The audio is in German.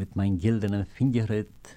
mit meinem goldenen Fingerrit